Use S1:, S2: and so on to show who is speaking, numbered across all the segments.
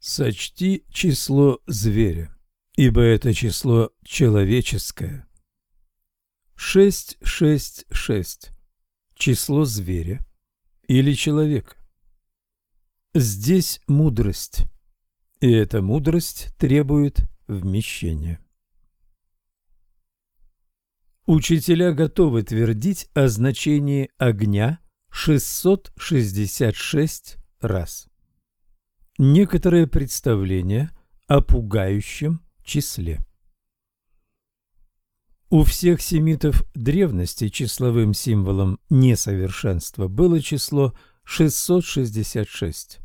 S1: Сочти число зверя, ибо это число человеческое. 666. Число зверя или человека. Здесь мудрость, и эта мудрость требует вмещения. Учителя готовы твердить о значении огня 666 раз некоторое представление о пугающем числе. У всех семитов древности числовым символом несовершенства было число 666.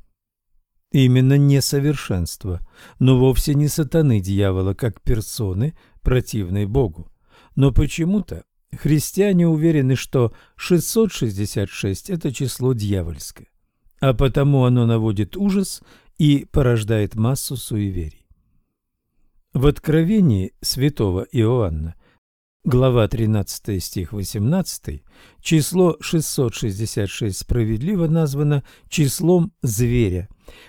S1: Именно несовершенство, но вовсе не сатаны дьявола как персоны, противной Богу. Но почему-то христиане уверены, что 666 – это число дьявольское, а потому оно наводит ужас и порождает массу суеверий. В Откровении святого Иоанна, глава 13 стих 18, число 666 справедливо названо числом зверя,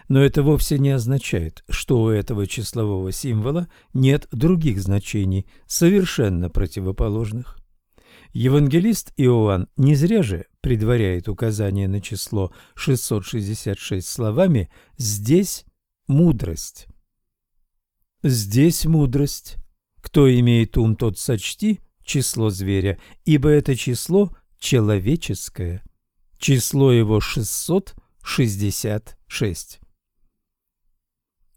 S1: но это вовсе не означает, что у этого числового символа нет других значений, совершенно противоположных. Евангелист Иоанн не зря же предваряет указание на число 666 словами «здесь мудрость». «Здесь мудрость. Кто имеет ум, тот сочти число зверя, ибо это число человеческое. Число его 666».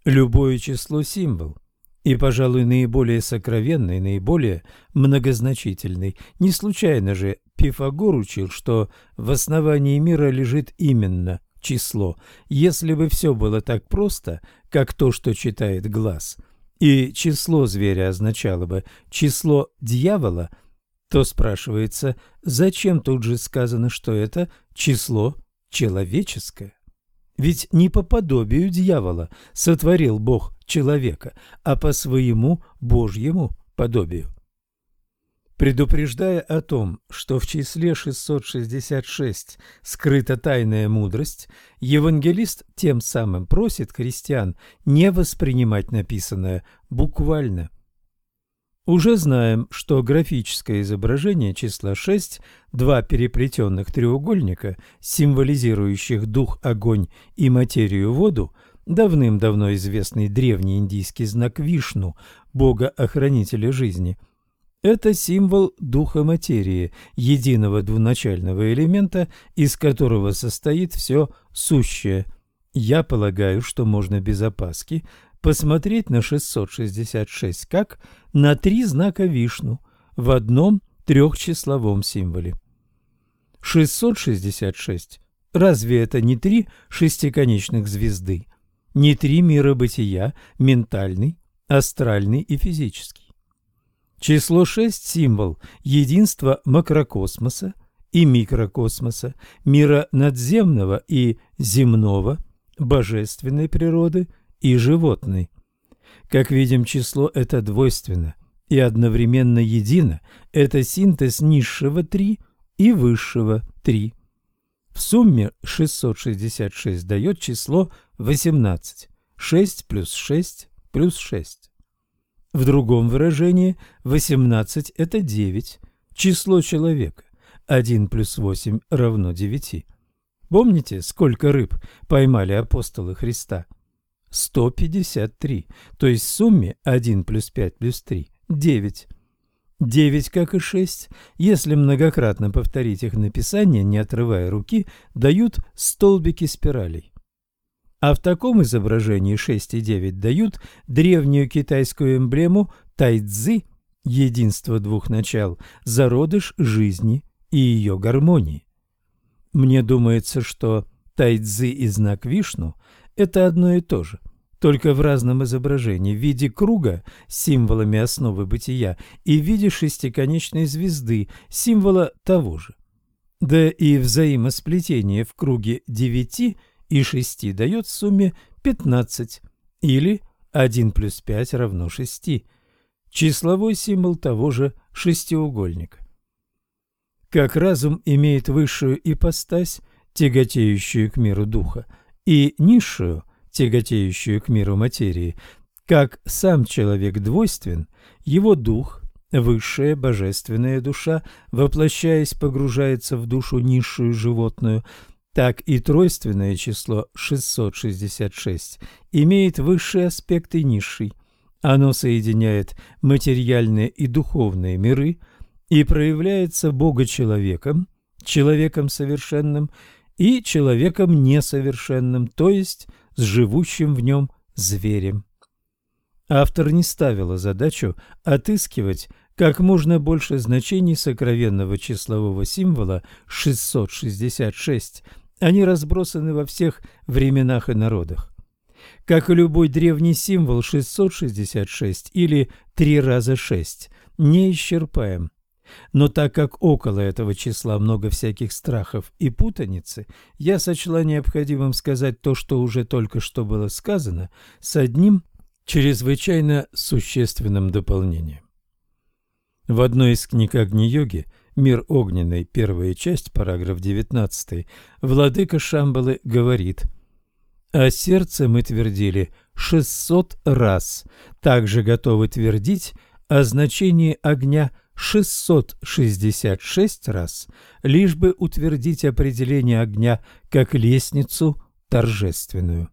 S1: Любое число – символ – и, пожалуй, наиболее сокровенный, наиболее многозначительный. Не случайно же Пифагор учил, что в основании мира лежит именно число. Если бы все было так просто, как то, что читает глаз, и число зверя означало бы число дьявола, то спрашивается, зачем тут же сказано, что это число человеческое? Ведь не по подобию дьявола сотворил Бог человека, а по своему Божьему подобию. Предупреждая о том, что в числе 666 скрыта тайная мудрость, евангелист тем самым просит христиан не воспринимать написанное буквально – уже знаем, что графическое изображение числа 6, два переплетенных треугольника, символизирующих дух огонь и материю воду, давным-давно известный древний индийский знак Вишну, бога-охранителя жизни. Это символ духа материи, единого двуначального элемента, из которого состоит все сущее. Я полагаю, что можно без опаски посмотреть на 666 как на три знака Вишну в одном трехчисловом символе. 666. Разве это не три шестиконечных звезды? Не три мира бытия, ментальный, астральный и физический? Число 6 – символ единства макрокосмоса и микрокосмоса, мира надземного и земного, божественной природы и животной. Как видим, число это двойственно и одновременно едино. Это синтез низшего 3 и высшего 3. В сумме 666 дает число 18. 6 плюс 6 плюс 6. В другом выражении 18 – это 9, число человека. 1 плюс 8 равно 9. Помните, сколько рыб поймали апостолы Христа? 153, то есть в сумме 1 плюс 5 плюс 3 – 9. 9, как и 6, если многократно повторить их написание, не отрывая руки, дают столбики спиралей. А в таком изображении 6 и 9 дают древнюю китайскую эмблему тайцзы – единство двух начал, зародыш жизни и ее гармонии. Мне думается, что тайцзы и знак Вишну это одно и то же, только в разном изображении, в виде круга символами основы бытия и в виде шестиконечной звезды, символа того же. Да и взаимосплетение в круге девяти и шести дает в сумме пятнадцать, или один плюс пять равно шести, числовой символ того же шестиугольника. Как разум имеет высшую ипостась, тяготеющую к миру духа, и низшую, тяготеющую к миру материи, как сам человек двойствен, его дух, высшая божественная душа, воплощаясь, погружается в душу низшую животную, так и тройственное число 666 имеет высший аспект и. Оно соединяет материальные и духовные миры и проявляется Бога-человеком, человеком совершенным и человеком несовершенным, то есть с живущим в нем зверем. Автор не ставила задачу отыскивать как можно больше значений сокровенного числового символа 666, они разбросаны во всех временах и народах. Как и любой древний символ 666 или 3 раза 6 не исчерпаем. Но так как около этого числа много всяких страхов и путаницы, я сочла необходимым сказать то, что уже только что было сказано, с одним чрезвычайно существенным дополнением. В одной из книг Агни-йоги «Мир огненный», первая часть, параграф 19, владыка Шамбалы говорит «О сердце мы твердили 600 раз, также готовы твердить о значении огня 666 раз, лишь бы утвердить определение огня как лестницу торжественную».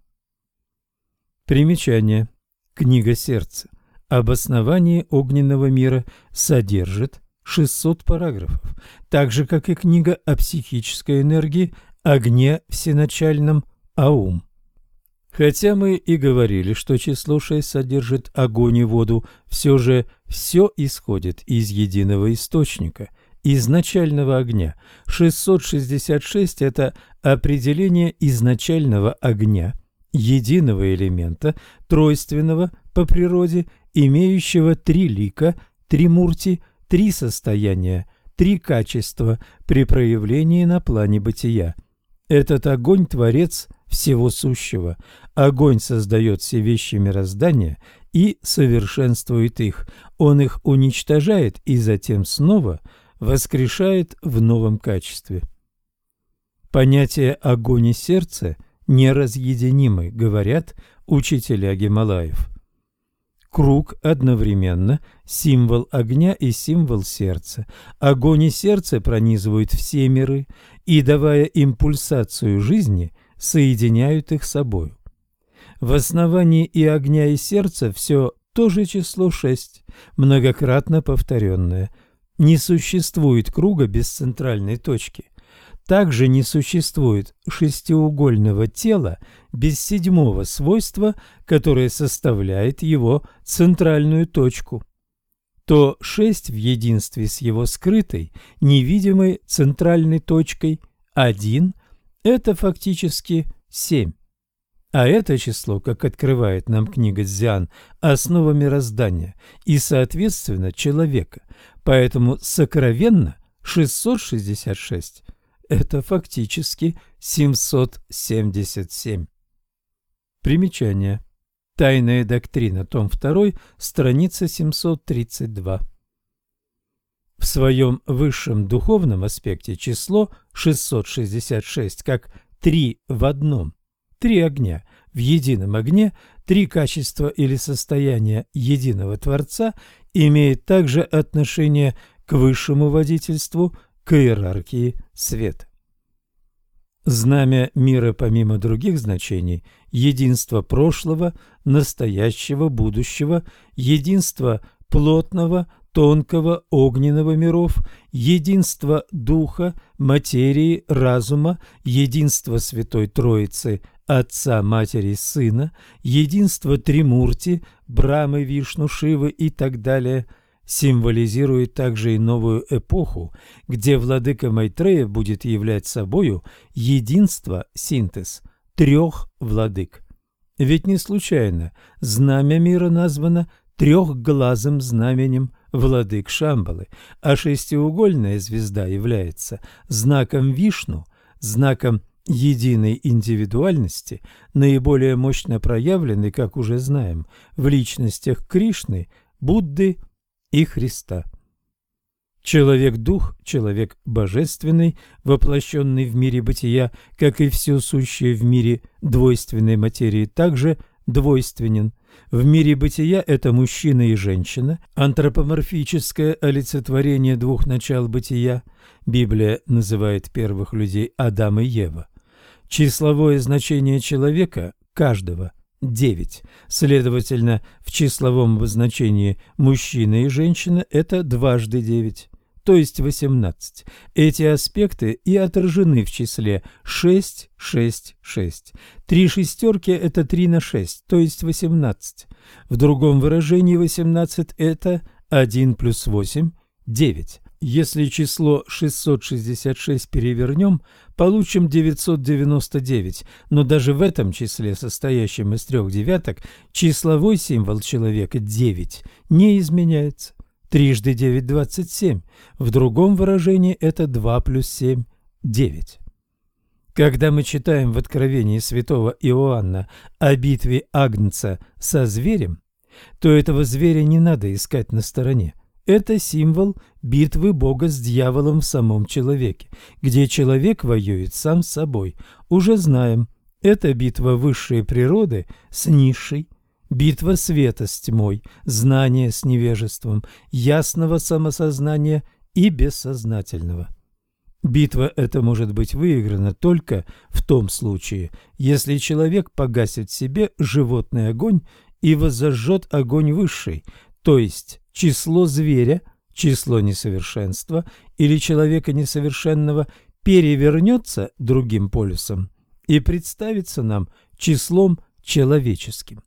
S1: Примечание. Книга сердца об основании огненного мира содержит 600 параграфов, так же, как и книга о психической энергии, огне всеначальном Аум. Хотя мы и говорили, что число 6 содержит огонь и воду, все же все исходит из единого источника, изначального огня. 666 – это определение изначального огня – единого элемента, тройственного по природе, имеющего три лика, три мурти, три состояния, три качества при проявлении на плане бытия. Этот огонь – творец всего сущего. Огонь создает все вещи мироздания и совершенствует их. Он их уничтожает и затем снова воскрешает в новом качестве. Понятие огонь и сердце неразъединимы, говорят учителя Гималаев. Круг одновременно символ огня и символ сердца. Огонь и сердце пронизывают все миры и, давая им пульсацию жизни, соединяют их собою. В основании и огня, и сердца все то же число шесть, многократно повторенное. Не существует круга без центральной точки. Также не существует шестиугольного тела без седьмого свойства, которое составляет его центральную точку. То шесть в единстве с его скрытой, невидимой центральной точкой один – это фактически семь. А это число, как открывает нам книга Дзян, основа мироздания и, соответственно, человека. Поэтому сокровенно 666 это фактически 777. Примечание. Тайная доктрина, том 2, страница 732. В своем высшем духовном аспекте число 666 как три в одном, три огня в едином огне, три качества или состояния единого Творца имеет также отношение к высшему водительству к иерархии света. Знамя мира помимо других значений – единство прошлого, настоящего, будущего, единство плотного, тонкого, огненного миров, единство духа, материи, разума, единство Святой Троицы, Отца, Матери, Сына, единство Тримурти, Брамы, Вишну, Шивы и так далее – символизирует также и новую эпоху, где владыка Майтрея будет являть собою единство, синтез трех владык. Ведь не случайно знамя мира названо трехглазым знаменем владык Шамбалы, а шестиугольная звезда является знаком Вишну, знаком единой индивидуальности, наиболее мощно проявленной, как уже знаем, в личностях Кришны, Будды и Христа. Человек-дух, человек божественный, воплощенный в мире бытия, как и все сущее в мире двойственной материи, также двойственен. В мире бытия это мужчина и женщина, антропоморфическое олицетворение двух начал бытия. Библия называет первых людей Адам и Ева. Числовое значение человека, каждого, 9. Следовательно, в числовом обозначении мужчина и женщина – это дважды 9 то есть 18. Эти аспекты и отражены в числе 6, 6, 6. Три шестерки – это 3 на 6, то есть 18. В другом выражении 18 – это 1 плюс 8 – 9. Если число 666 перевернем, получим 999, но даже в этом числе, состоящем из трех девяток, числовой символ человека 9 не изменяется. Трижды девять – двадцать семь. В другом выражении это два плюс семь – девять. Когда мы читаем в Откровении святого Иоанна о битве Агнца со зверем, то этого зверя не надо искать на стороне. Это символ битвы Бога с дьяволом в самом человеке, где человек воюет сам с собой. Уже знаем, это битва высшей природы с низшей, битва света с тьмой, знания с невежеством, ясного самосознания и бессознательного. Битва эта может быть выиграна только в том случае, если человек погасит в себе животный огонь и возожжет огонь высший, то есть число зверя, число несовершенства или человека несовершенного перевернется другим полюсом и представится нам числом человеческим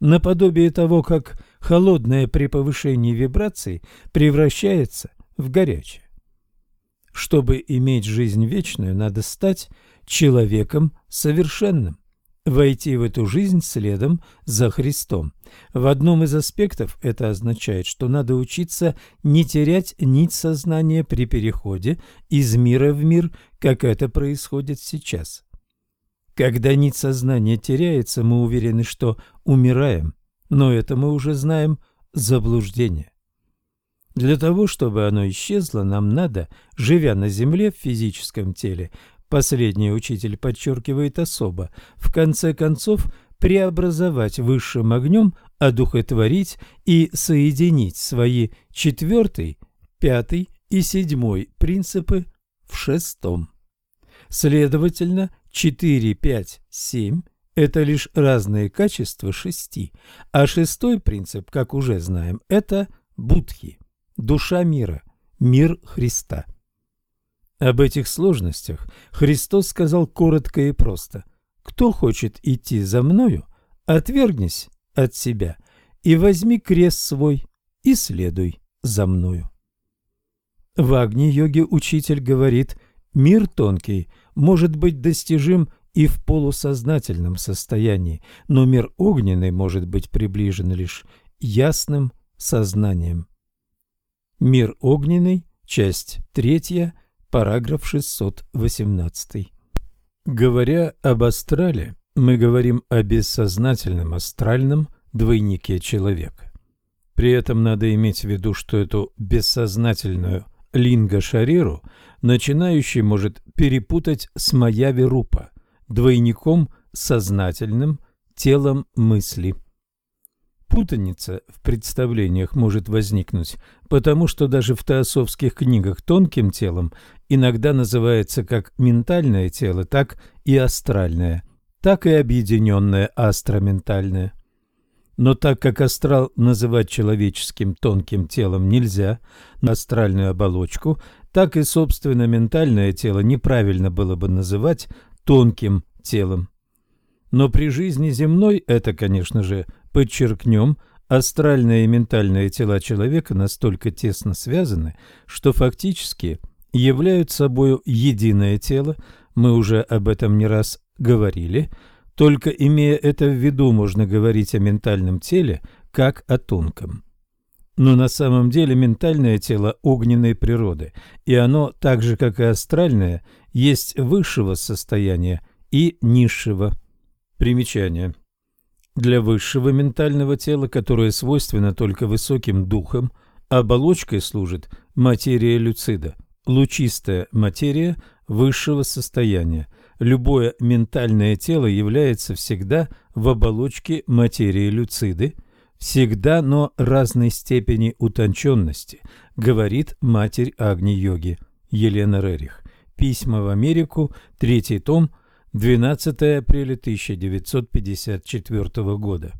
S1: наподобие того, как холодное при повышении вибраций превращается в горячее. Чтобы иметь жизнь вечную, надо стать человеком совершенным, войти в эту жизнь следом за Христом. В одном из аспектов это означает, что надо учиться не терять нить сознания при переходе из мира в мир, как это происходит сейчас. Когда нить сознания теряется, мы уверены, что умираем, но это мы уже знаем заблуждение. Для того, чтобы оно исчезло, нам надо, живя на Земле в физическом теле, последний учитель подчеркивает особо, в конце концов преобразовать высшим огнем, одухотворить и соединить свои четвертый, пятый и седьмой принципы в шестом. Следовательно, 4, 5, 7 – это лишь разные качества шести, а шестой принцип, как уже знаем, это будхи – душа мира, мир Христа. Об этих сложностях Христос сказал коротко и просто «Кто хочет идти за мною, отвергнись от себя и возьми крест свой и следуй за мною». В Агни-йоге учитель говорит «Мир тонкий – может быть достижим и в полусознательном состоянии, но мир огненный может быть приближен лишь ясным сознанием. Мир огненный, часть третья, параграф 618. Говоря об астрале, мы говорим о бессознательном астральном двойнике человека. При этом надо иметь в виду, что эту бессознательную линга-шариру начинающий может перепутать с Маяви-рупа, двойником сознательным, телом мысли. Путаница в представлениях может возникнуть, потому что даже в теософских книгах тонким телом иногда называется как ментальное тело, так и астральное, так и объединенное астроментальное. Но так как астрал называть человеческим тонким телом нельзя, астральную оболочку, так и собственно ментальное тело неправильно было бы называть тонким телом. Но при жизни земной это, конечно же, подчеркнем, астральное и ментальное тела человека настолько тесно связаны, что фактически являют собой единое тело, мы уже об этом не раз говорили – только имея это в виду, можно говорить о ментальном теле как о тонком. Но на самом деле ментальное тело огненной природы, и оно, так же как и астральное, есть высшего состояния и низшего. Примечание. Для высшего ментального тела, которое свойственно только высоким духам, оболочкой служит материя люцида, лучистая материя высшего состояния. Любое ментальное тело является всегда в оболочке материи люциды, всегда, но разной степени утонченности, говорит матерь Агни-йоги Елена Рерих. Письма в Америку, третий том, 12 апреля 1954 года.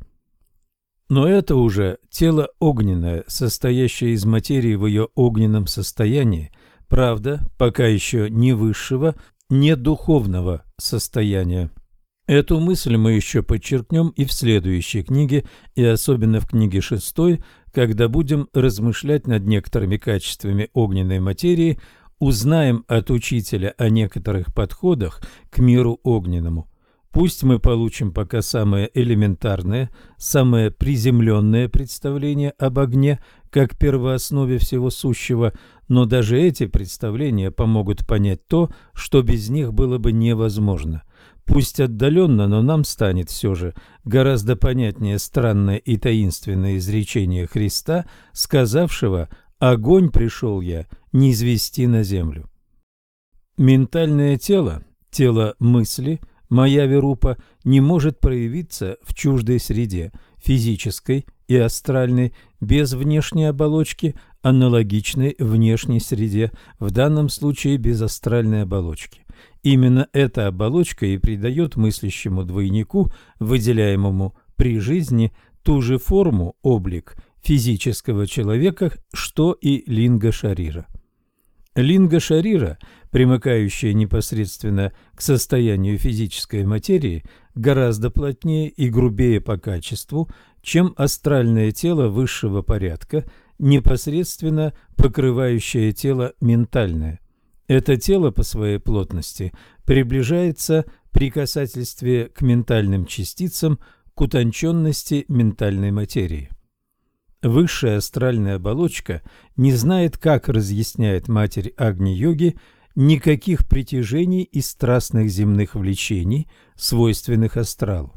S1: Но это уже тело огненное, состоящее из материи в ее огненном состоянии, правда, пока еще не высшего, не духовного состояния. Эту мысль мы еще подчеркнем и в следующей книге, и особенно в книге шестой, когда будем размышлять над некоторыми качествами огненной материи, узнаем от учителя о некоторых подходах к миру огненному. Пусть мы получим пока самое элементарное, самое приземленное представление об огне, как первооснове всего сущего, но даже эти представления помогут понять то, что без них было бы невозможно. Пусть отдаленно, но нам станет все же гораздо понятнее странное и таинственное изречение Христа, сказавшего «Огонь пришел я, не извести на землю». Ментальное тело, тело мысли, моя верупа, не может проявиться в чуждой среде, физической и астральной, без внешней оболочки, аналогичной внешней среде, в данном случае без астральной оболочки. Именно эта оболочка и придает мыслящему двойнику, выделяемому при жизни, ту же форму, облик физического человека, что и линга шарира. Линга шарира, примыкающая непосредственно к состоянию физической материи, гораздо плотнее и грубее по качеству, чем астральное тело высшего порядка, непосредственно покрывающее тело ментальное. Это тело по своей плотности приближается при касательстве к ментальным частицам к утонченности ментальной материи. Высшая астральная оболочка не знает, как разъясняет Матерь Агни-йоги, никаких притяжений и страстных земных влечений, свойственных астралу.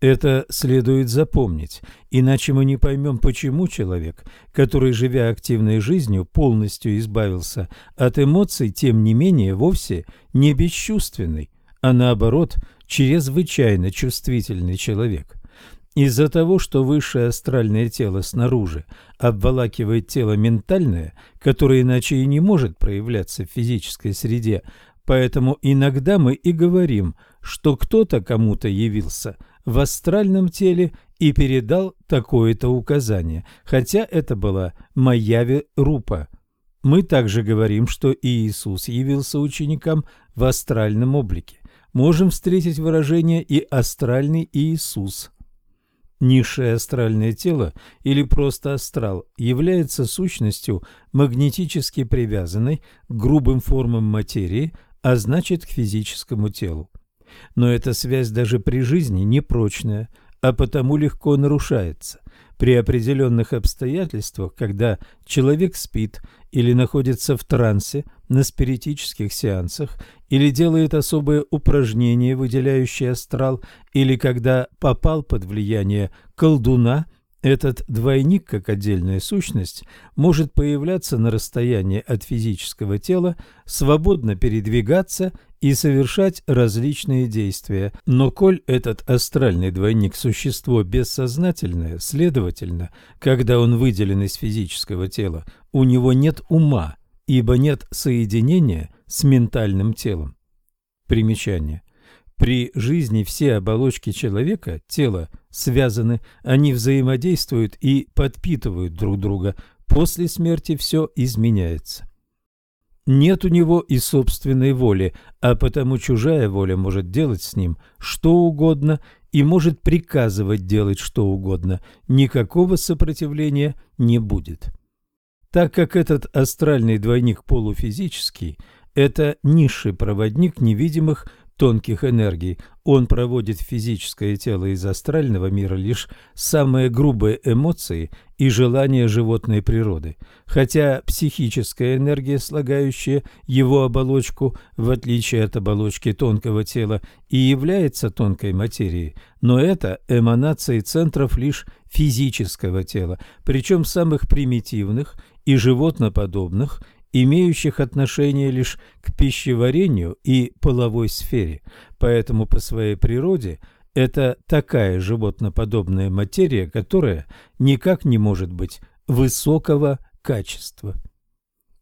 S1: Это следует запомнить, иначе мы не поймем, почему человек, который, живя активной жизнью, полностью избавился от эмоций, тем не менее вовсе не бесчувственный, а наоборот, чрезвычайно чувствительный человек. Из-за того, что высшее астральное тело снаружи обволакивает тело ментальное, которое иначе и не может проявляться в физической среде, поэтому иногда мы и говорим, что кто-то кому-то явился – в астральном теле и передал такое-то указание, хотя это была Майяви Рупа. Мы также говорим, что Иисус явился ученикам в астральном облике. Можем встретить выражение и «астральный Иисус». Низшее астральное тело или просто астрал является сущностью магнетически привязанной к грубым формам материи, а значит к физическому телу. Но эта связь даже при жизни непрочная, а потому легко нарушается. При определенных обстоятельствах, когда человек спит или находится в трансе на спиритических сеансах, или делает особые упражнения, выделяющие астрал, или когда попал под влияние колдуна – этот двойник, как отдельная сущность, может появляться на расстоянии от физического тела, свободно передвигаться и совершать различные действия. Но коль этот астральный двойник – существо бессознательное, следовательно, когда он выделен из физического тела, у него нет ума, ибо нет соединения с ментальным телом. Примечание. При жизни все оболочки человека, тела, связаны, они взаимодействуют и подпитывают друг друга. После смерти все изменяется. Нет у него и собственной воли, а потому чужая воля может делать с ним что угодно и может приказывать делать что угодно. Никакого сопротивления не будет. Так как этот астральный двойник полуфизический – это низший проводник невидимых тонких энергий, он проводит физическое тело из астрального мира лишь самые грубые эмоции и желания животной природы, хотя психическая энергия, слагающая его оболочку, в отличие от оболочки тонкого тела, и является тонкой материей, но это эманации центров лишь физического тела, причем самых примитивных и животноподобных – имеющих отношение лишь к пищеварению и половой сфере, поэтому по своей природе это такая животноподобная материя, которая никак не может быть высокого качества.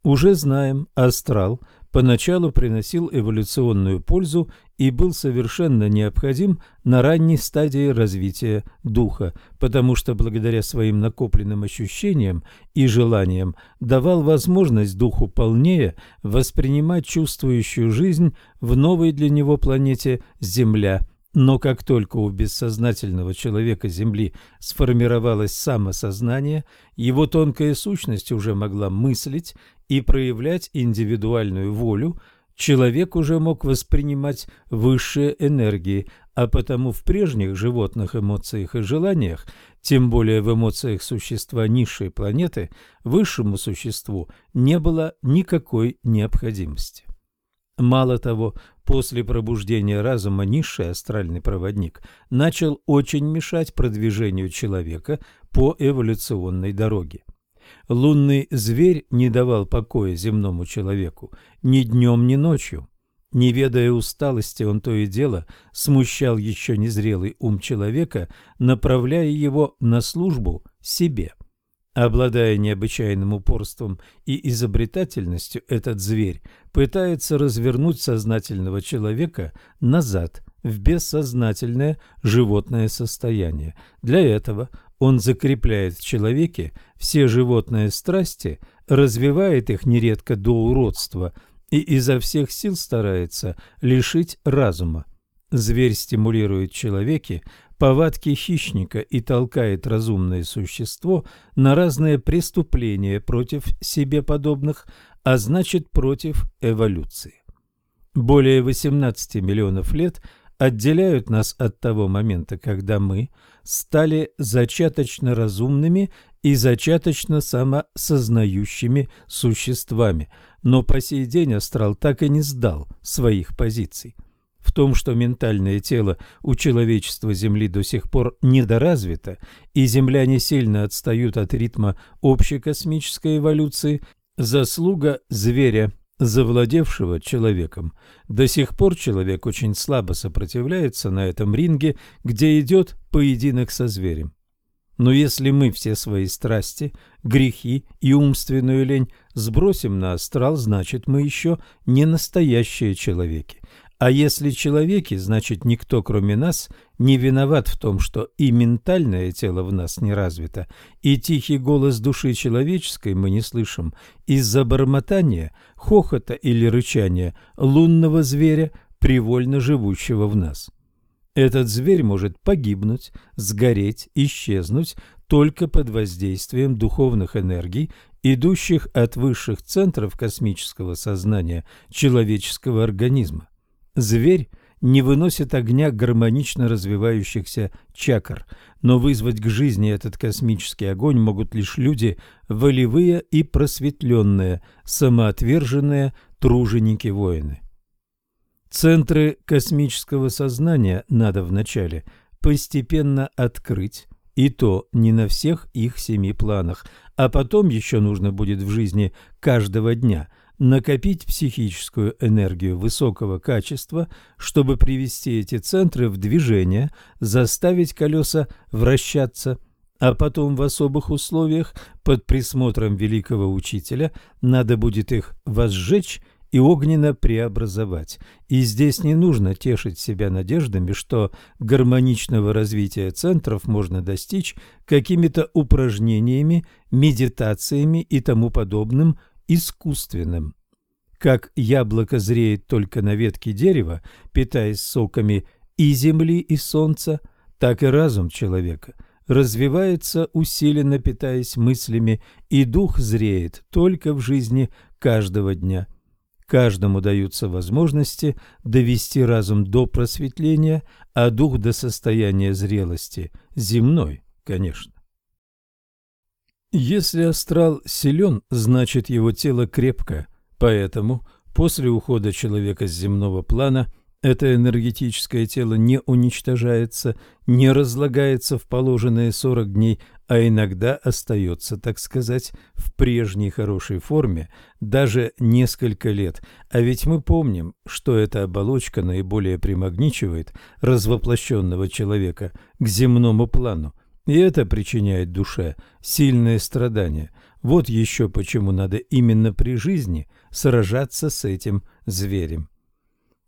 S1: Уже знаем, астрал поначалу приносил эволюционную пользу и был совершенно необходим на ранней стадии развития духа, потому что благодаря своим накопленным ощущениям и желаниям давал возможность духу полнее воспринимать чувствующую жизнь в новой для него планете Земля – но как только у бессознательного человека Земли сформировалось самосознание, его тонкая сущность уже могла мыслить и проявлять индивидуальную волю, человек уже мог воспринимать высшие энергии, а потому в прежних животных эмоциях и желаниях, тем более в эмоциях существа низшей планеты, высшему существу не было никакой необходимости. Мало того, после пробуждения разума низший астральный проводник начал очень мешать продвижению человека по эволюционной дороге. Лунный зверь не давал покоя земному человеку ни днем, ни ночью. Не ведая усталости, он то и дело смущал еще незрелый ум человека, направляя его на службу себе. Обладая необычайным упорством и изобретательностью, этот зверь пытается развернуть сознательного человека назад в бессознательное животное состояние. Для этого он закрепляет в человеке все животные страсти, развивает их нередко до уродства и изо всех сил старается лишить разума. Зверь стимулирует в человеке повадки хищника и толкает разумное существо на разные преступления против себе подобных, а значит против эволюции. Более 18 миллионов лет отделяют нас от того момента, когда мы стали зачаточно разумными и зачаточно самосознающими существами, но по сей день астрал так и не сдал своих позиций том, что ментальное тело у человечества Земли до сих пор недоразвито, и земляне сильно отстают от ритма общей космической эволюции, заслуга зверя, завладевшего человеком. До сих пор человек очень слабо сопротивляется на этом ринге, где идет поединок со зверем. Но если мы все свои страсти, грехи и умственную лень сбросим на астрал, значит мы еще не настоящие человеки. А если человеки, значит никто, кроме нас, не виноват в том, что и ментальное тело в нас не развито, и тихий голос души человеческой мы не слышим из-за бормотания, хохота или рычания лунного зверя, привольно живущего в нас. Этот зверь может погибнуть, сгореть, исчезнуть только под воздействием духовных энергий, идущих от высших центров космического сознания человеческого организма. Зверь не выносит огня гармонично развивающихся чакр, но вызвать к жизни этот космический огонь могут лишь люди волевые и просветленные, самоотверженные труженики-воины. Центры космического сознания надо вначале постепенно открыть, и то не на всех их семи планах, а потом еще нужно будет в жизни каждого дня – накопить психическую энергию высокого качества, чтобы привести эти центры в движение, заставить колеса вращаться, а потом в особых условиях под присмотром великого учителя надо будет их возжечь и огненно преобразовать. И здесь не нужно тешить себя надеждами, что гармоничного развития центров можно достичь какими-то упражнениями, медитациями и тому подобным искусственным. Как яблоко зреет только на ветке дерева, питаясь соками и земли, и солнца, так и разум человека развивается, усиленно питаясь мыслями, и дух зреет только в жизни каждого дня. Каждому даются возможности довести разум до просветления, а дух до состояния зрелости, земной, конечно. Если астрал силен, значит его тело крепко, поэтому после ухода человека с земного плана – это энергетическое тело не уничтожается, не разлагается в положенные 40 дней, а иногда остается, так сказать, в прежней хорошей форме даже несколько лет. А ведь мы помним, что эта оболочка наиболее примагничивает развоплощенного человека к земному плану, и это причиняет душе сильные страдания. Вот еще почему надо именно при жизни сражаться с этим зверем.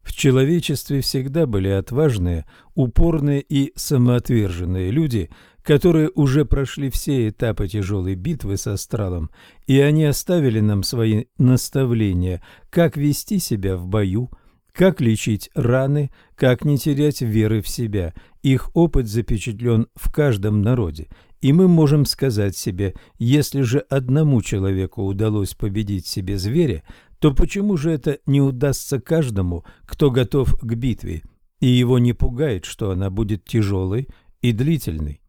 S1: В человечестве всегда были отважные, упорные и самоотверженные люди, которые уже прошли все этапы тяжелой битвы с астралом, и они оставили нам свои наставления, как вести себя в бою, как лечить раны, как не терять веры в себя. Их опыт запечатлен в каждом народе, и мы можем сказать себе, если же одному человеку удалось победить себе зверя, то почему же это не удастся каждому, кто готов к битве, и его не пугает, что она будет тяжелой и длительной?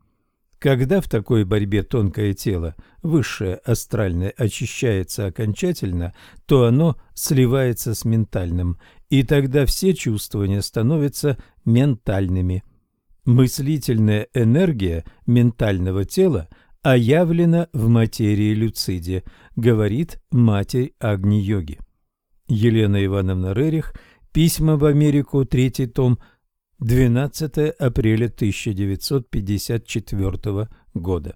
S1: Когда в такой борьбе тонкое тело, высшее астральное, очищается окончательно, то оно сливается с ментальным, и тогда все чувствования становятся ментальными. Мыслительная энергия ментального тела – оявлено в материи Люциде, говорит матерь Агни-йоги. Елена Ивановна Рерих, Письма в Америку, третий том, 12 апреля 1954 года.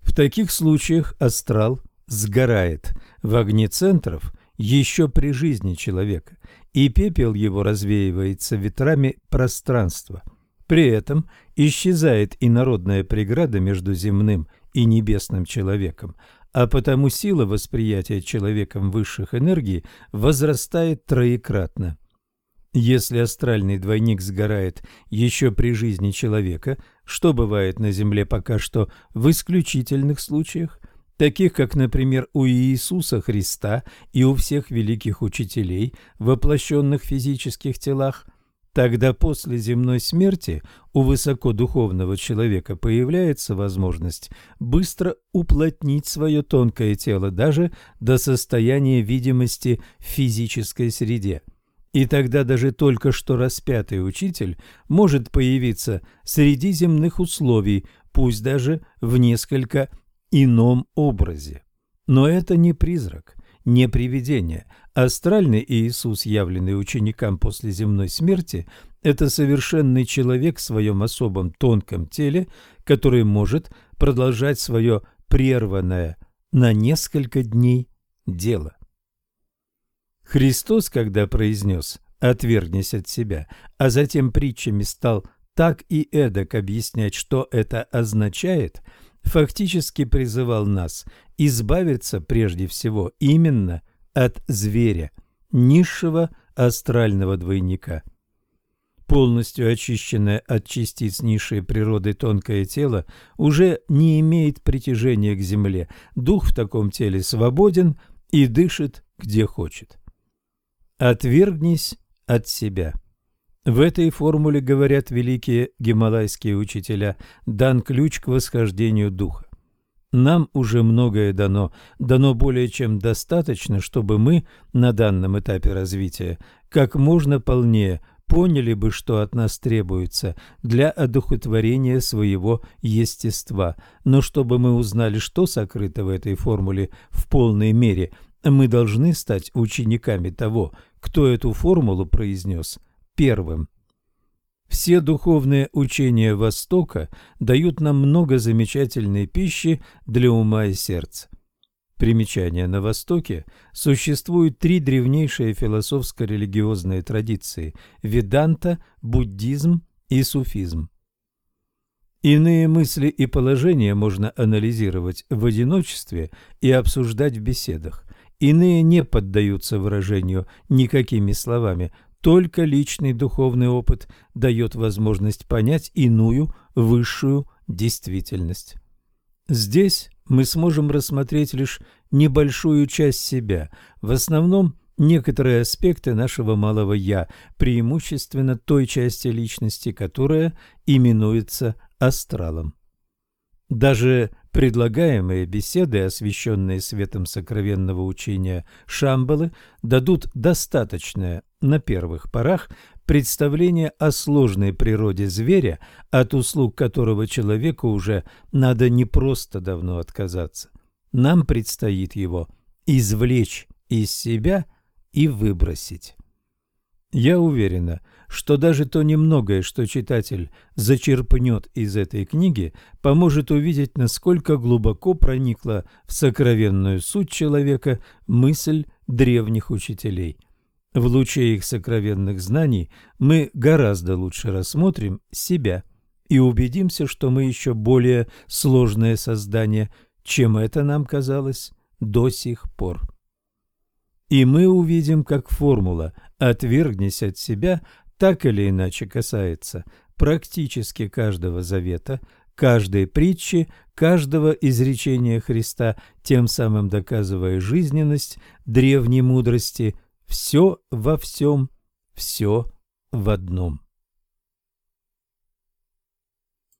S1: В таких случаях астрал сгорает в огне центров еще при жизни человека, и пепел его развеивается ветрами пространства – при этом исчезает и народная преграда между земным и небесным человеком, а потому сила восприятия человеком высших энергий возрастает троекратно. Если астральный двойник сгорает еще при жизни человека, что бывает на Земле пока что в исключительных случаях, таких как, например, у Иисуса Христа и у всех великих учителей, воплощенных в физических телах, Тогда после земной смерти у высокодуховного человека появляется возможность быстро уплотнить свое тонкое тело даже до состояния видимости в физической среде. И тогда даже только что распятый учитель может появиться среди земных условий, пусть даже в несколько ином образе. Но это не призрак, не привидение. Астральный Иисус, явленный ученикам после земной смерти, это совершенный человек в своем особом тонком теле, который может продолжать свое прерванное на несколько дней дело. Христос, когда произнес «отвергнись от себя», а затем притчами стал так и эдак объяснять, что это означает – фактически призывал нас избавиться прежде всего именно от зверя, низшего астрального двойника. Полностью очищенное от частиц низшей природы тонкое тело уже не имеет притяжения к земле, дух в таком теле свободен и дышит где хочет. Отвергнись от себя. В этой формуле, говорят великие гималайские учителя, дан ключ к восхождению духа. Нам уже многое дано, дано более чем достаточно, чтобы мы на данном этапе развития как можно полнее поняли бы, что от нас требуется для одухотворения своего естества. Но чтобы мы узнали, что сокрыто в этой формуле в полной мере, мы должны стать учениками того, кто эту формулу произнес – первым. Все духовные учения Востока дают нам много замечательной пищи для ума и сердца. Примечание. На Востоке существуют три древнейшие философско-религиозные традиции – веданта, буддизм и суфизм. Иные мысли и положения можно анализировать в одиночестве и обсуждать в беседах. Иные не поддаются выражению никакими словами, только личный духовный опыт дает возможность понять иную, высшую действительность. Здесь мы сможем рассмотреть лишь небольшую часть себя, в основном некоторые аспекты нашего малого «я», преимущественно той части личности, которая именуется астралом. Даже предлагаемые беседы, освещенные светом сокровенного учения Шамбалы, дадут достаточное, на первых порах, представление о сложной природе зверя, от услуг которого человеку уже надо не просто давно отказаться. Нам предстоит его извлечь из себя и выбросить. Я уверена, что даже то немногое, что читатель зачерпнет из этой книги, поможет увидеть, насколько глубоко проникла в сокровенную суть человека мысль древних учителей. В луче их сокровенных знаний мы гораздо лучше рассмотрим себя и убедимся, что мы еще более сложное создание, чем это нам казалось до сих пор. И мы увидим, как формула «отвергнись от себя» так или иначе касается практически каждого завета, каждой притчи, каждого изречения Христа, тем самым доказывая жизненность древней мудрости – все во всем, все в одном.